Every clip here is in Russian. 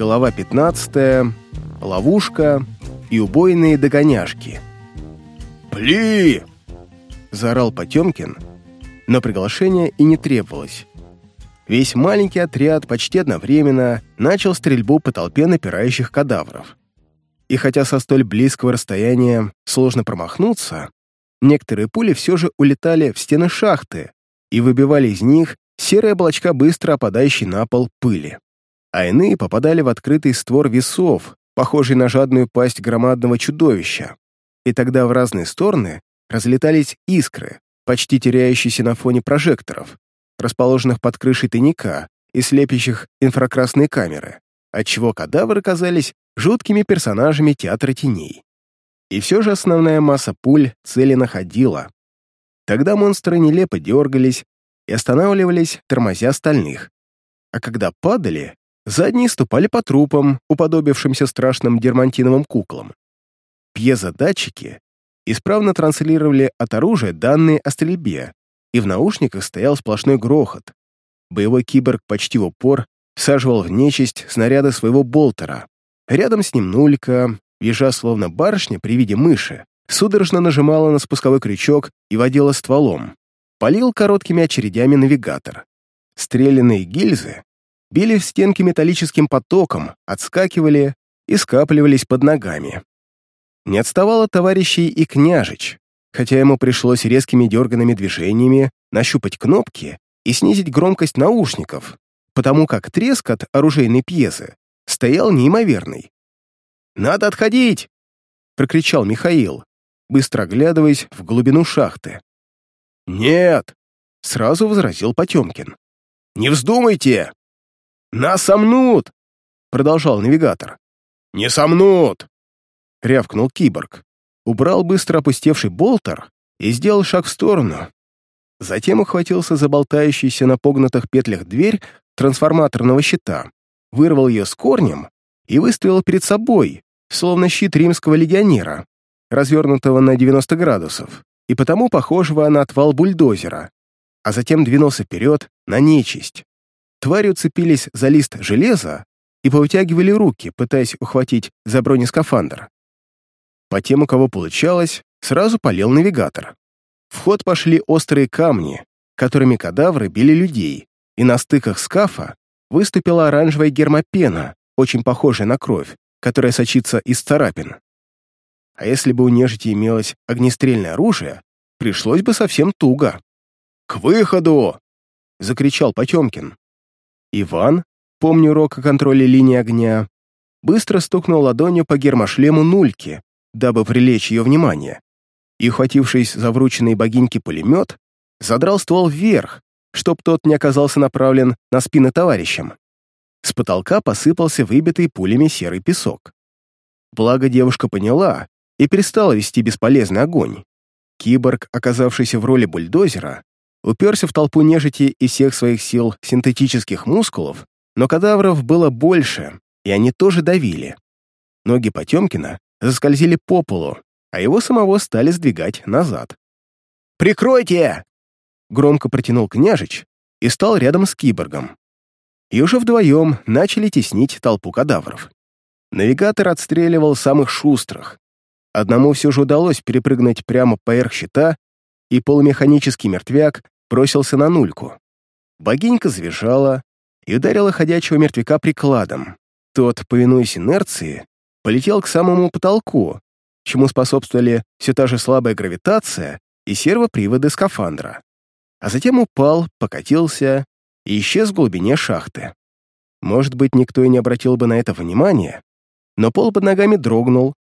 Глава 15. Ловушка и убойные догоняшки. «Пли!» — заорал Потемкин, но приглашение и не требовалось. Весь маленький отряд почти одновременно начал стрельбу по толпе напирающих кадавров. И хотя со столь близкого расстояния сложно промахнуться, некоторые пули все же улетали в стены шахты и выбивали из них серые облачка быстро опадающей на пол пыли. А иные попадали в открытый створ весов, похожий на жадную пасть громадного чудовища. И тогда в разные стороны разлетались искры, почти теряющиеся на фоне прожекторов, расположенных под крышей тайника и слепящих инфракрасные камеры, отчего кадавры казались жуткими персонажами театра теней. И все же основная масса пуль цели находила. Тогда монстры нелепо дергались и останавливались, тормозя остальных. А когда падали, задние ступали по трупам, уподобившимся страшным дермантиновым куклам. Пьезодатчики исправно транслировали от оружия данные о стрельбе, и в наушниках стоял сплошной грохот. Боевой киборг почти в упор всаживал в нечисть снаряды своего болтера. Рядом с ним Нулька, ежа словно барышня при виде мыши, судорожно нажимала на спусковой крючок и водила стволом. Полил короткими очередями навигатор. Стрелянные гильзы били в стенки металлическим потоком, отскакивали и скапливались под ногами. Не отставал от товарищей и княжич, хотя ему пришлось резкими дерганными движениями нащупать кнопки и снизить громкость наушников, потому как треск от оружейной пьесы стоял неимоверный. «Надо отходить!» — прокричал Михаил, быстро оглядываясь в глубину шахты. «Нет!» — сразу возразил Потемкин. «Не вздумайте! Нас сомнут!» — продолжал навигатор. «Не сомнут!» — рявкнул киборг. Убрал быстро опустевший болтер и сделал шаг в сторону. Затем ухватился за болтающуюся на погнутых петлях дверь трансформаторного щита, вырвал ее с корнем и выставил перед собой, словно щит римского легионера, развернутого на 90 градусов, и потому похожего на отвал бульдозера, а затем двинулся вперед на нечисть. Твари уцепились за лист железа и повытягивали руки, пытаясь ухватить за бронескафандр. По тем, у кого получалось, сразу полил навигатор. В ход пошли острые камни, которыми кадавры били людей, и на стыках скафа выступила оранжевая гермопена, очень похожая на кровь, которая сочится из царапин. А если бы у нежити имелось огнестрельное оружие, пришлось бы совсем туго. «К выходу!» — закричал Потемкин. Иван, помню урок о контроле линии огня, быстро стукнул ладонью по гермошлему Нульки, дабы привлечь ее внимание, и, ухватившись за врученный богиньке пулемет, задрал ствол вверх, чтоб тот не оказался направлен на спины товарищам. С потолка посыпался выбитый пулями серый песок. Благо девушка поняла и перестала вести бесполезный огонь. Киборг, оказавшийся в роли бульдозера, уперся в толпу нежити из всех своих сил синтетических мускулов, но кадавров было больше, и они тоже давили. Ноги Потемкина заскользили по полу, а его самого стали сдвигать назад. «Прикройте!» Громко протянул княжич и стал рядом с киборгом. И уже вдвоем начали теснить толпу кадавров. Навигатор отстреливал самых шустрых. Одному все же удалось перепрыгнуть прямо поверх щита, и полумеханический мертвяк бросился на нульку. Богинька завизжала и ударила ходячего мертвяка прикладом. Тот, повинуясь инерции, полетел к самому потолку, чему способствовали все та же слабая гравитация и сервоприводы скафандра. А затем упал, покатился и исчез в глубине шахты. Может быть, никто и не обратил бы на это внимания, но пол под ногами дрогнул,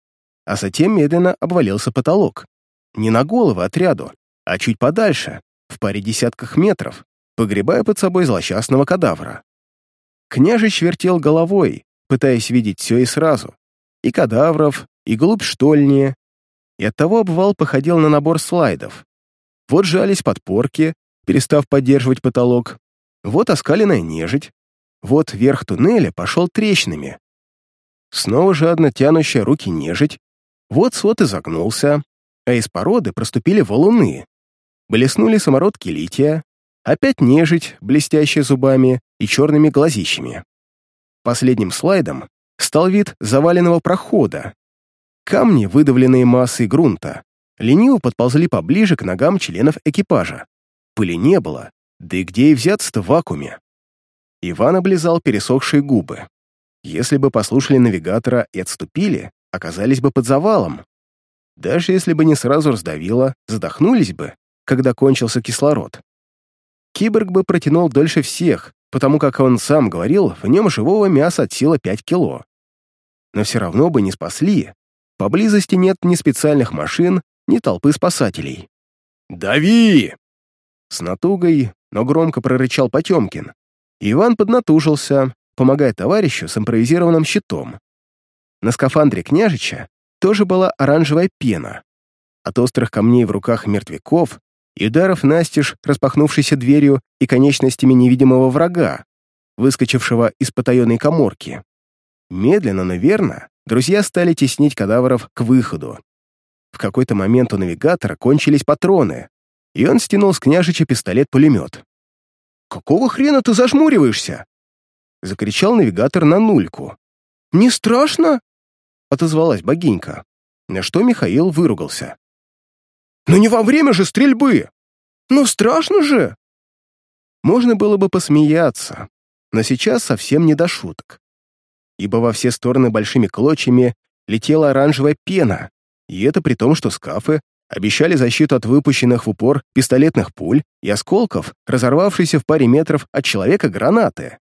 а затем медленно обвалился потолок. Не на голову отряду, а чуть подальше, в паре десятках метров, погребая под собой злосчастного кадавра. Княжич вертел головой, пытаясь видеть все и сразу, и кадавров, и глубь штольни, и оттого обвал походил на набор слайдов. Вот жались подпорки, перестав поддерживать потолок, вот оскаленная нежить, вот верх туннеля пошел трещинами. Снова жадно тянущая руки нежить, вот свод изогнулся, а из породы проступили валуны. Блеснули самородки лития, опять нежить, блестящая зубами и черными глазищами. Последним слайдом стал вид заваленного прохода. Камни, выдавленные массой грунта, лениво подползли поближе к ногам членов экипажа. Пыли не было, да и где и взяться-то в вакууме? Иван облизал пересохшие губы. Если бы послушали навигатора и отступили, оказались бы под завалом. Даже если бы не сразу раздавило, задохнулись бы, когда кончился кислород. Киборг бы протянул дольше всех, потому как он сам говорил, в нем живого мяса от силы 5 кило. Но все равно бы не спасли. Поблизости нет ни специальных машин, ни толпы спасателей. «Дави!» С натугой, но громко прорычал Потемкин. Иван поднатужился, помогая товарищу с импровизированным щитом. На скафандре княжича тоже была оранжевая пена. От острых камней в руках мертвяков и ударов настежь, распахнувшейся дверью и конечностями невидимого врага, выскочившего из потаенной коморки. Медленно, но верно, друзья стали теснить кадавров к выходу. В какой-то момент у навигатора кончились патроны, и он стянул с княжича пистолет-пулемет. «Какого хрена ты зажмуриваешься?» — закричал навигатор на нульку. «Не страшно?» — отозвалась богинька, на что Михаил выругался. «Но не во время же стрельбы! Ну страшно же!» Можно было бы посмеяться, но сейчас совсем не до шуток. Ибо во все стороны большими клочьями летела оранжевая пена, и это при том, что скафы обещали защиту от выпущенных в упор пистолетных пуль и осколков, разорвавшейся в паре метров от человека гранаты.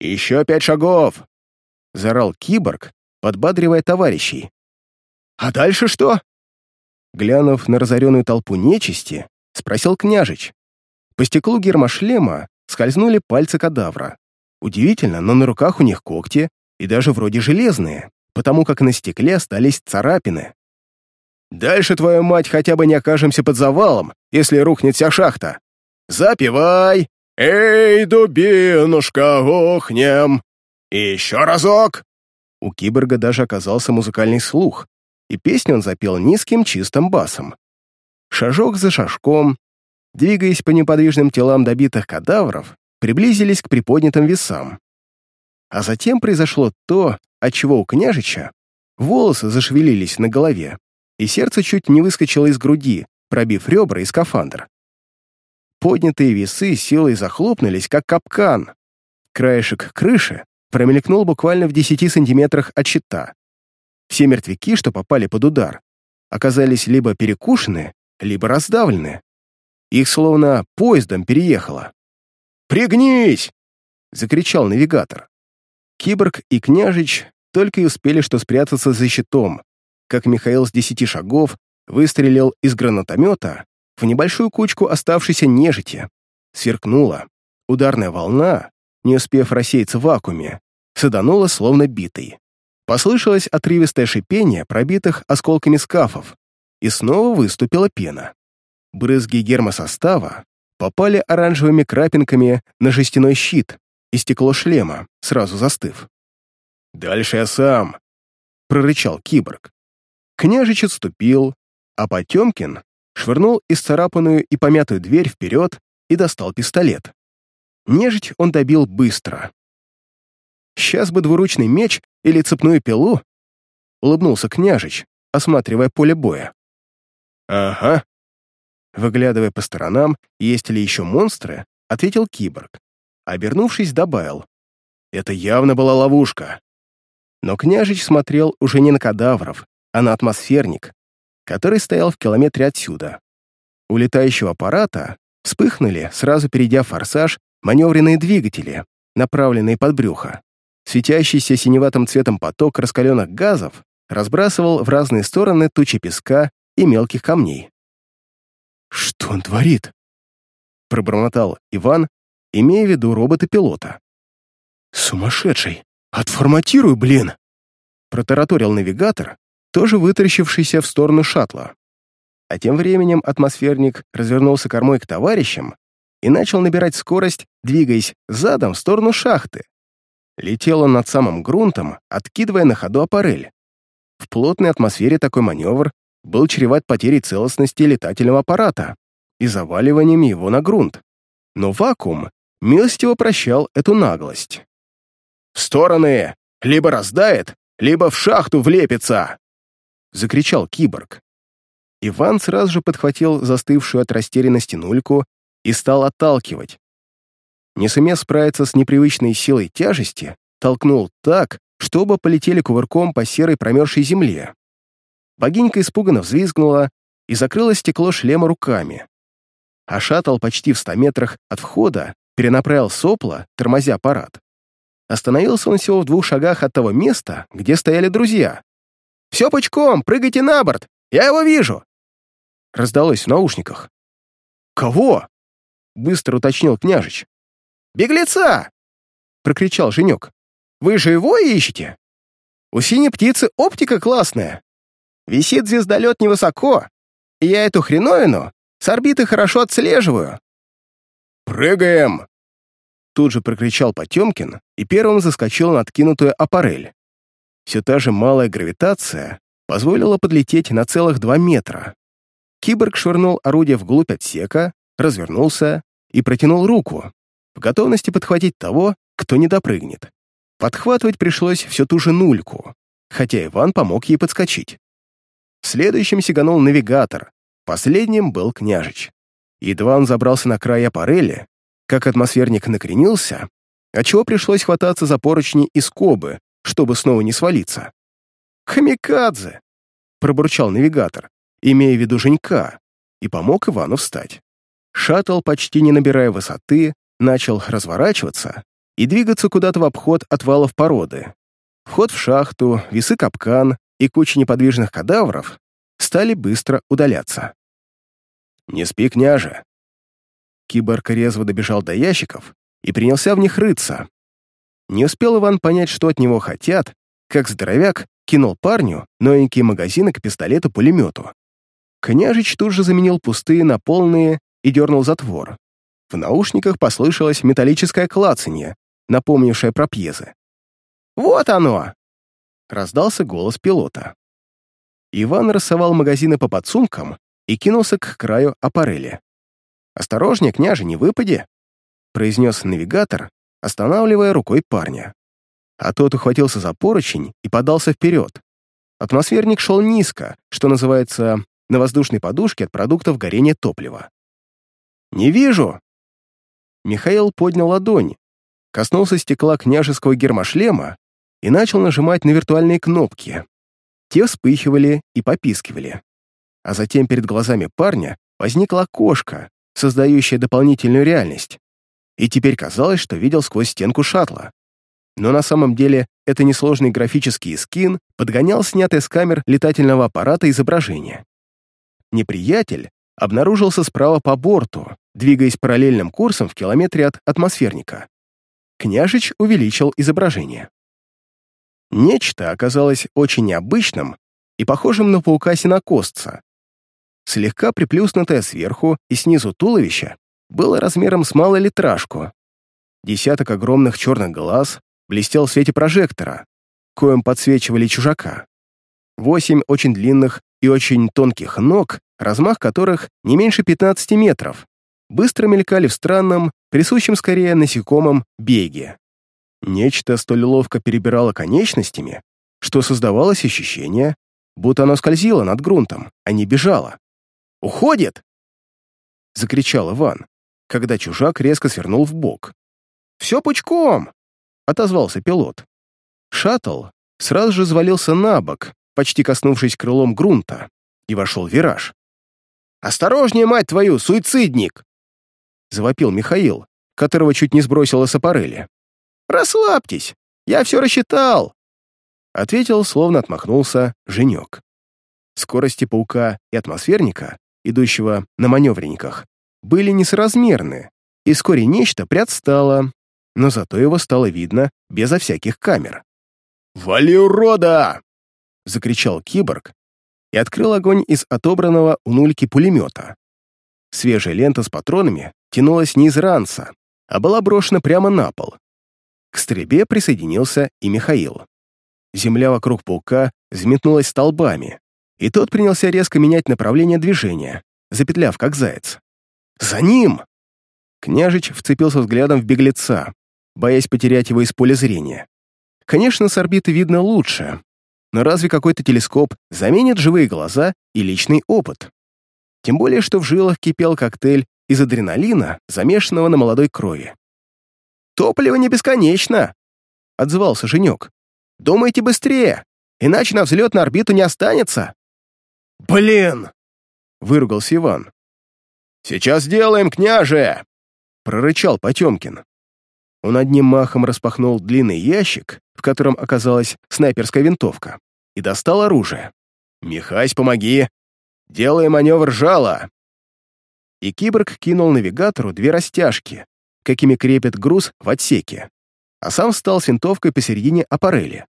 «Еще пять шагов!» — заорал киборг, подбадривая товарищей. «А дальше что?» Глянув на разоренную толпу нечисти, спросил княжич. По стеклу гермошлема скользнули пальцы кадавра. Удивительно, но на руках у них когти и даже вроде железные, потому как на стекле остались царапины. Дальше, твою мать, хотя бы не окажемся под завалом, если рухнет вся шахта. Запивай! Эй, дубинушка, охнем! Еще разок!» У киборга даже оказался музыкальный слух, и песню он запел низким чистым басом. Шажок за шажком, двигаясь по неподвижным телам добитых кадавров, приблизились к приподнятым весам. А затем произошло то, от чего у княжича волосы зашевелились на голове, и сердце чуть не выскочило из груди, пробив ребра и скафандр. Поднятые весы силой захлопнулись, как капкан. Краешек крыши промелькнул буквально в 10 сантиметрах от щита. Все мертвяки, что попали под удар, оказались либо перекушены, либо раздавлены. Их словно поездом переехало. «Пригнись!» — закричал навигатор. Киборг и княжич только и успели что спрятаться за щитом, как Михаил с десяти шагов выстрелил из гранатомета в небольшую кучку оставшейся нежити. Сверкнула. Ударная волна, не успев рассеяться в вакууме, саданула словно битой. Послышалось отрывистое шипение пробитых осколками скафов, и снова выступила пена. Брызги гермосостава попали оранжевыми крапинками на жестяной щит и стекло шлема, сразу застыв. «Дальше я сам», — прорычал киборг. Княжич отступил, а Потемкин швырнул исцарапанную и помятую дверь вперед и достал пистолет. Нежить он добил быстро. «Сейчас бы двуручный меч или цепную пилу?» — улыбнулся княжич, осматривая поле боя. «Ага». Выглядывая по сторонам, есть ли еще монстры, ответил киборг. Обернувшись, добавил. «Это явно была ловушка». Но княжич смотрел уже не на кадавров, а на атмосферник, который стоял в километре отсюда. У летающего аппарата вспыхнули, сразу перейдя форсаж, маневренные двигатели, направленные под брюхо. Светящийся синеватым цветом поток раскаленных газов разбрасывал в разные стороны тучи песка и мелких камней. «Что он творит?» — пробормотал Иван, имея в виду робота-пилота. «Сумасшедший! Отформатируй, блин!» Протараторил навигатор, тоже вытаращившийся в сторону шаттла. А тем временем атмосферник развернулся кормой к товарищам и начал набирать скорость, двигаясь задом в сторону шахты. Летел он над самым грунтом, откидывая на ходу аппарель. В плотной атмосфере такой маневр был чреват потерей целостности летательного аппарата и заваливанием его на грунт. Но вакуум милостиво прощал эту наглость. В стороны! Либо раздает, либо в шахту влепится!» — закричал киборг. Иван сразу же подхватил застывшую от растерянности нульку и стал отталкивать. Не сумев справиться с непривычной силой тяжести, толкнул так, что оба полетели кувырком по серой промерзшей земле. Богинька испуганно взвизгнула и закрыла стекло шлема руками. А шаттл почти в ста метрах от входа перенаправил сопла, тормозя аппарат. Остановился он всего в двух шагах от того места, где стояли друзья. «Все пучком, прыгайте на борт! Я его вижу!» Раздалось в наушниках. «Кого?» — быстро уточнил княжич. «Беглеца!» — прокричал Женек. «Вы же его ищете? У синей птицы оптика классная. Висит звездолет невысоко, и я эту хреновину с орбиты хорошо отслеживаю». «Прыгаем!» Тут же прокричал Потемкин и первым заскочил на откинутую аппарель. Все та же малая гравитация позволила подлететь на целых два метра. Киборг швырнул орудие вглубь отсека, развернулся и протянул руку, в готовности подхватить того, кто не допрыгнет. Подхватывать пришлось всю ту же нульку, хотя Иван помог ей подскочить. Следующим сиганул навигатор, последним был княжич. Едва он забрался на край аппарели, как атмосферник накренился, отчего пришлось хвататься за поручни и скобы, чтобы снова не свалиться. «Камикадзе!» — пробурчал навигатор, имея в виду Женька, и помог Ивану встать. Шаттл, почти не набирая высоты, начал разворачиваться и двигаться куда-то в обход отвалов породы. Вход в шахту, весы капкан и куча неподвижных кадавров стали быстро удаляться. «Не спи, княже!» Киборг резво добежал до ящиков и принялся в них рыться. Не успел Иван понять, что от него хотят, как здоровяк кинул парню новенькие магазины к пистолету-пулемету. Княжич тут же заменил пустые на полные и дернул затвор. В наушниках послышалось металлическое клацанье, напомнившее про пьезы. «Вот оно!» — раздался голос пилота. Иван рассовал магазины по подсумкам и кинулся к краю аппарели. «Осторожнее, княже, не выпади!» — произнес навигатор, останавливая рукой парня. А тот ухватился за поручень и подался вперед. Атмосферник шел низко, что называется, на воздушной подушке от продуктов горения топлива. «Не вижу!» Михаил поднял ладонь, коснулся стекла княжеского гермошлема и начал нажимать на виртуальные кнопки. Те вспыхивали и попискивали. А затем перед глазами парня возникла окошко, создающее дополнительную реальность. И теперь казалось, что видел сквозь стенку шаттла. Но на самом деле это несложный графический скин подгонял снятое с камер летательного аппарата изображение. Неприятель обнаружился справа по борту, двигаясь параллельным курсом в километре от атмосферника. Княжич увеличил изображение. Нечто оказалось очень необычным и похожим на паука-синокосца. Слегка приплюснутое сверху и снизу туловище было размером с малолитражку. Десяток огромных черных глаз блестел в свете прожектора, коем подсвечивали чужака. Восемь очень длинных и очень тонких ног, размах которых не меньше 15 метров, быстро мелькали в странном, присущем скорее насекомом, беге. Нечто столь ловко перебирало конечностями, что создавалось ощущение, будто оно скользило над грунтом, а не бежало. «Уходит!» — закричал Иван, когда чужак резко свернул в бок. «Все пучком!» — отозвался пилот. Шаттл сразу же завалился на бок, почти коснувшись крылом грунта, и вошел в вираж. «Осторожнее, мать твою, суицидник!» — завопил Михаил, которого чуть не сбросило с аппарели. «Расслабьтесь, я все рассчитал!» Ответил, словно отмахнулся, Женек. Скорости паука и атмосферника, идущего на маневренниках, были несоразмерны, и вскоре нечто приотстало, но зато его стало видно безо всяких камер. «Вали, урода!» — закричал киборг и открыл огонь из отобранного у нульки пулемета. Свежая лента с патронами тянулась не из ранца, а была брошена прямо на пол. К стрельбе присоединился и Михаил. Земля вокруг паука взметнулась столбами, и тот принялся резко менять направление движения, запетляв как заяц. «За ним!» Княжич вцепился взглядом в беглеца, боясь потерять его из поля зрения. Конечно, с орбиты видно лучше, но разве какой-то телескоп заменит живые глаза и личный опыт? Тем более, что в жилах кипел коктейль из адреналина, замешанного на молодой крови. «Топливо не бесконечно!» — отзывался Женек. «Думайте быстрее, иначе на взлет на орбиту не останется!» «Блин!» — выругался Иван. «Сейчас сделаем, княже!» — прорычал Потемкин. Он одним махом распахнул длинный ящик, в котором оказалась снайперская винтовка, и достал оружие. «Михась, помоги! Делаем маневр жала!» И киборг кинул навигатору две растяжки, какими крепят груз в отсеке, а сам встал с винтовкой посередине аппарели.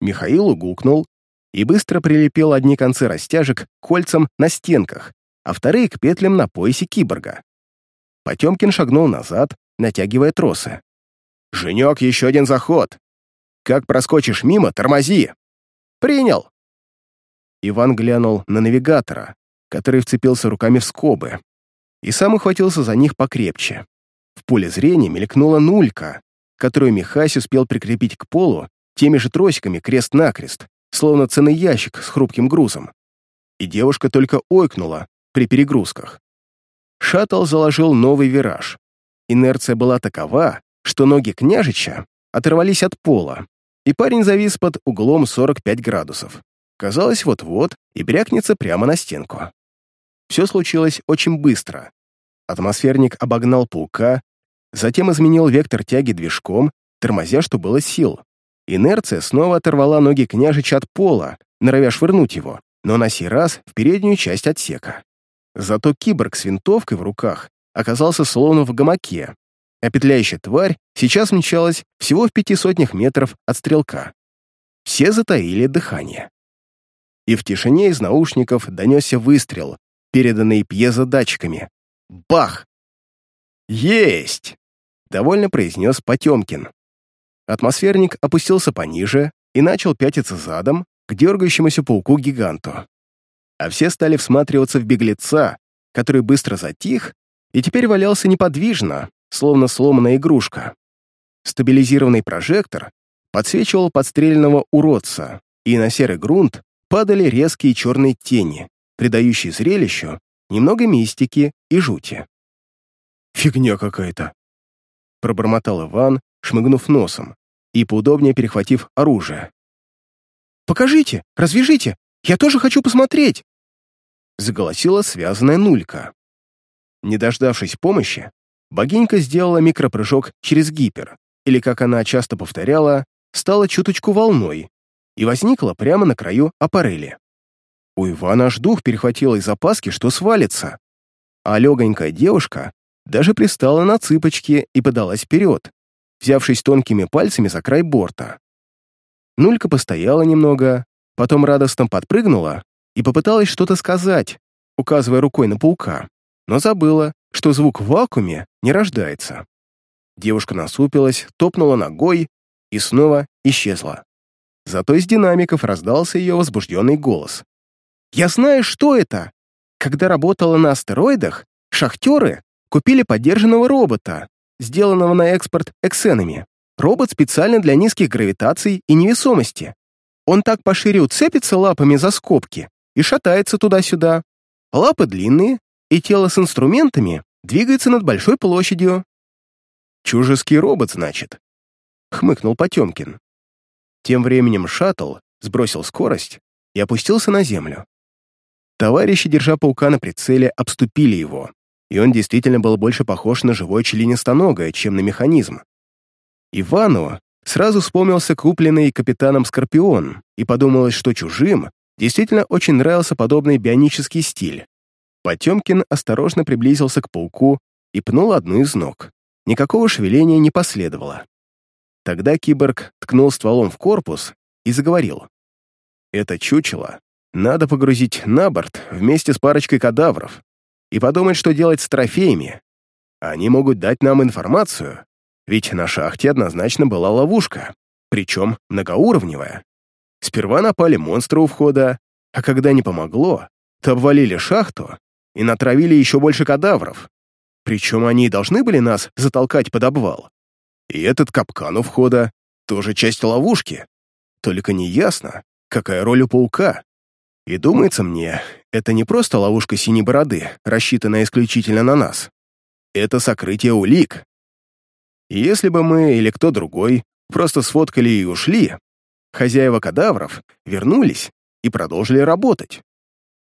Михаил угукнул и быстро прилепил одни концы растяжек к кольцам на стенках, а вторые к петлям на поясе киборга. Потемкин шагнул назад, натягивая тросы. «Женек, еще один заход! Как проскочишь мимо, тормози!» «Принял!» Иван глянул на навигатора, который вцепился руками в скобы, и сам ухватился за них покрепче. В поле зрения мелькнула нулька, которую Михась успел прикрепить к полу теми же тросиками крест-накрест, словно ценный ящик с хрупким грузом. И девушка только ойкнула при перегрузках. Шаттл заложил новый вираж. Инерция была такова, что ноги княжича оторвались от пола, и парень завис под углом 45 градусов. Казалось, вот-вот и брякнется прямо на стенку. Все случилось очень быстро. Атмосферник обогнал паука, затем изменил вектор тяги движком, тормозя, что было сил. Инерция снова оторвала ноги княжича от пола, норовя швырнуть его, но на сей раз в переднюю часть отсека. Зато киборг с винтовкой в руках оказался словно в гамаке, а петляющая тварь сейчас мчалась всего в пяти сотнях метров от стрелка. Все затаили дыхание. И в тишине из наушников донесся выстрел, переданный пьезодатчиками. Бах! «Есть!» — довольно произнес Потемкин. Атмосферник опустился пониже и начал пятиться задом к дергающемуся пауку-гиганту. А все стали всматриваться в беглеца, который быстро затих и теперь валялся неподвижно, словно сломанная игрушка. Стабилизированный прожектор подсвечивал подстреленного уродца, и на серый грунт падали резкие черные тени, придающие зрелищу немного мистики и жути. «Фигня какая-то», — пробормотал Иван, шмыгнув носом и поудобнее перехватив оружие. «Покажите, развяжите, я тоже хочу посмотреть!» Заголосила связанная нулька. Не дождавшись помощи, богинька сделала микропрыжок через гипер, или, как она часто повторяла, стала чуточку волной и возникла прямо на краю аппарели. У Ивана аж дух перехватило из опаски, что свалится, а легонькая девушка даже пристала на цыпочки и подалась вперед, взявшись тонкими пальцами за край борта. Нулька постояла немного, потом радостно подпрыгнула и попыталась что-то сказать, указывая рукой на паука, но забыла, что звук в вакууме не рождается. Девушка насупилась, топнула ногой и снова исчезла. Зато из динамиков раздался ее возбужденный голос. «Я знаю, что это! Когда работала на астероидах, шахтеры купили поддержанного робота, сделанного на экспорт эксенами. Робот специально для низких гравитаций и невесомости. Он так пошире уцепится лапами за скобки и шатается туда-сюда. Лапы длинные, и тело с инструментами двигается над большой площадью. «Чужеский робот, значит?» — хмыкнул Потемкин. Тем временем шаттл сбросил скорость и опустился на землю. Товарищи, держа паука на прицеле, обступили его, и он действительно был больше похож на живое членистоногое, чем на механизм. Ивану сразу вспомнился купленный капитаном Скорпион, и подумалось, что чужим действительно очень нравился подобный бионический стиль. Потемкин осторожно приблизился к пауку и пнул одну из ног. Никакого шевеления не последовало. Тогда киборг ткнул стволом в корпус и заговорил. «Это чучело надо погрузить на борт вместе с парочкой кадавров и подумать, что делать с трофеями. Они могут дать нам информацию, ведь на шахте однозначно была ловушка, причем многоуровневая. Сперва напали монстры у входа, а когда не помогло, то обвалили шахту и натравили еще больше кадавров. Причем они должны были нас затолкать под обвал. И этот капкан у входа, тоже часть ловушки. Только неясно, какая роль у паука. И думается мне, это не просто ловушка синей бороды, рассчитанная исключительно на нас. Это сокрытие улик. И если бы мы или кто другой просто сфоткали и ушли, хозяева кадавров вернулись и продолжили работать.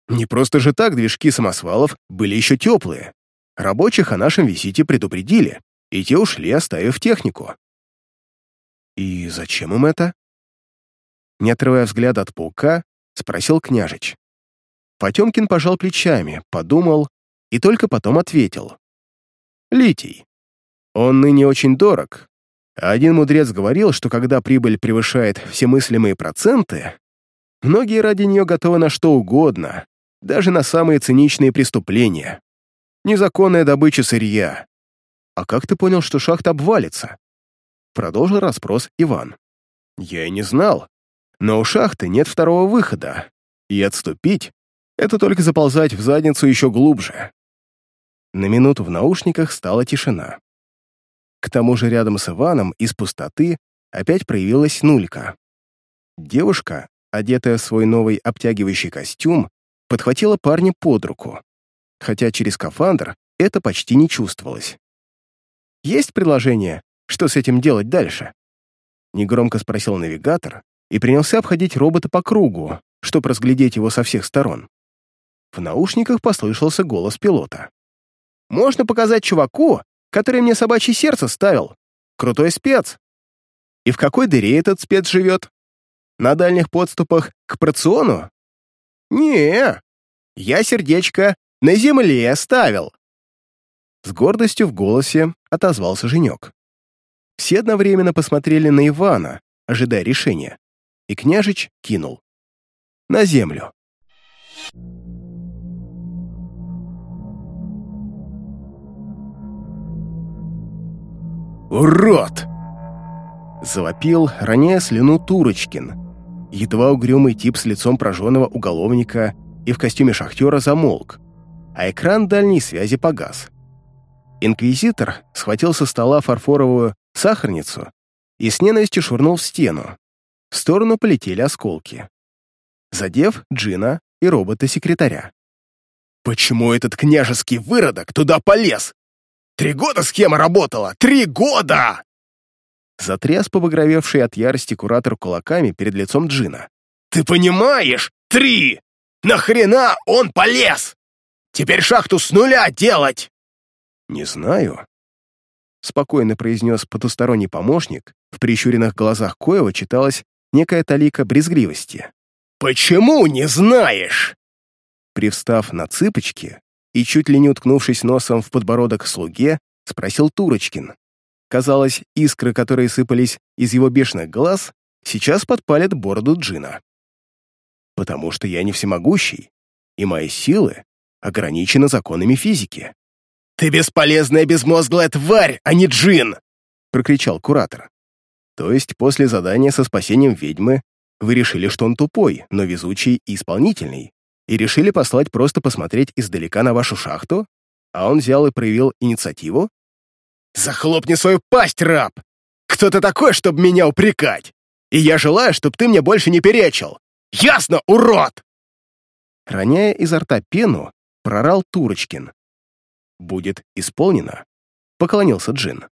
Не просто же так движки самосвалов были еще теплые. Рабочих о нашем визите предупредили, и те ушли, оставив технику. «И зачем им это?» Не отрывая взгляда от паука, спросил княжич. Потемкин пожал плечами, подумал и только потом ответил. «Литий. Он ныне очень дорог. Один мудрец говорил, что когда прибыль превышает все мыслимые проценты, многие ради нее готовы на что угодно, даже на самые циничные преступления. Незаконная добыча сырья. А как ты понял, что шахта обвалится? Продолжил расспрос Иван. Я и не знал. Но у шахты нет второго выхода. И отступить — это только заползать в задницу еще глубже. На минуту в наушниках стала тишина. К тому же рядом с Иваном из пустоты опять проявилась Нулька. Девушка, одетая в свой новый обтягивающий костюм, подхватила парня под руку, хотя через скафандр это почти не чувствовалось. «Есть предложение, что с этим делать дальше?» Негромко спросил навигатор и принялся обходить робота по кругу, чтобы разглядеть его со всех сторон. В наушниках послышался голос пилота. «Можно показать чуваку, который мне собачье сердце ставил. Крутой спец. И в какой дыре этот спец живет? На дальних подступах к проциону? «Не, я сердечко на земле оставил!» С гордостью в голосе отозвался Женек. Все одновременно посмотрели на Ивана, ожидая решения, и княжич кинул. «На землю!» «Урод!» Завопил, роняя слюну Турочкин, Едва угрюмый тип с лицом прожженного уголовника и в костюме шахтера замолк, а экран дальней связи погас. Инквизитор схватил со стола фарфоровую сахарницу и с ненавистью швырнул в стену. В сторону полетели осколки, задев Джина и робота-секретаря. «Почему этот княжеский выродок туда полез? Три года схема работала! Три года!» Затряс побагровевший от ярости куратор кулаками перед лицом Джина. «Ты понимаешь? Три! Нахрена он полез? Теперь шахту с нуля делать!» «Не знаю», — спокойно произнес потусторонний помощник. В прищуренных глазах Коева читалась некая талика брезгливости. «Почему не знаешь?» Привстав на цыпочки и чуть ли не уткнувшись носом в подбородок слуге, спросил Турочкин, Казалось, искры, которые сыпались из его бешеных глаз, сейчас подпалят бороду Джина. Потому что я не всемогущий, и мои силы ограничены законами физики. «Ты бесполезная безмозглая тварь, а не Джин!» — прокричал куратор. То есть после задания со спасением ведьмы вы решили, что он тупой, но везучий и исполнительный, и решили послать просто посмотреть издалека на вашу шахту, а он взял и проявил инициативу? «Захлопни свою пасть, раб! Кто ты такой, чтобы меня упрекать? И я желаю, чтобы ты мне больше не перечил! Ясно, урод!» Роняя изо рта пену, прорал Турочкин. «Будет исполнено», — поклонился Джин.